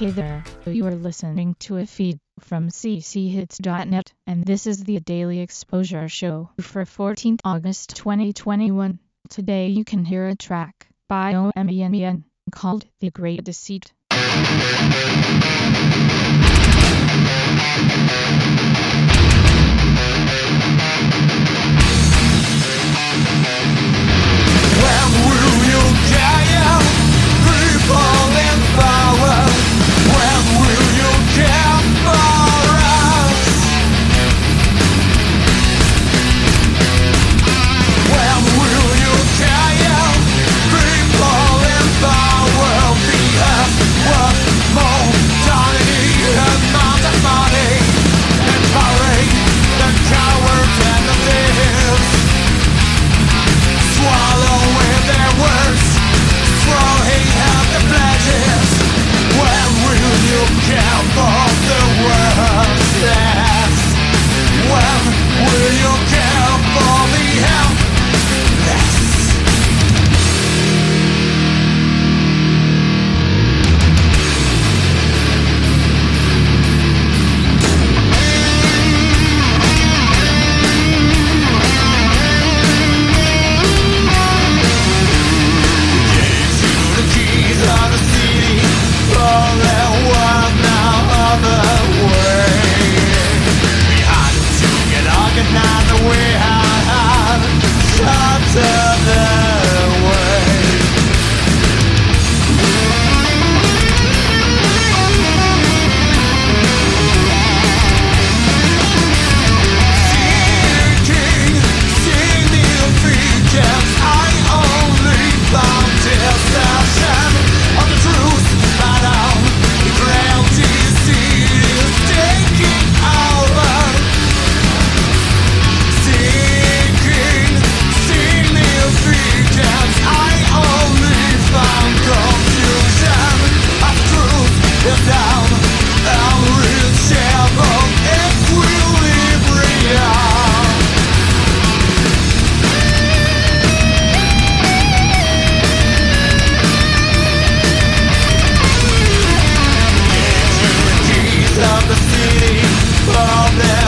Hey there, you are listening to a feed from cchits.net, and this is the Daily Exposure Show for 14th August 2021. Today you can hear a track by OMEN called The Great Deceit. of the city of the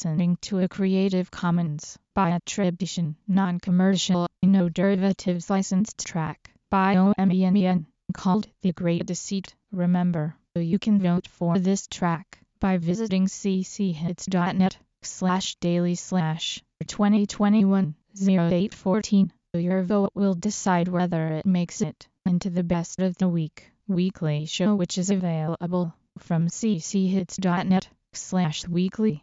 to a Creative Commons by attribution, non-commercial, no derivatives licensed track by OMENN called The Great Deceit. Remember, you can vote for this track by visiting cchits.net slash daily slash 2021 0814. Your vote will decide whether it makes it into the best of the week weekly show which is available from cchits.net slash weekly.